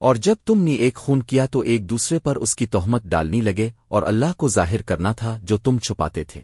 اور جب تم نے ایک خون کیا تو ایک دوسرے پر اس کی تہمت ڈالنی لگے اور اللہ کو ظاہر کرنا تھا جو تم چھپاتے تھے۔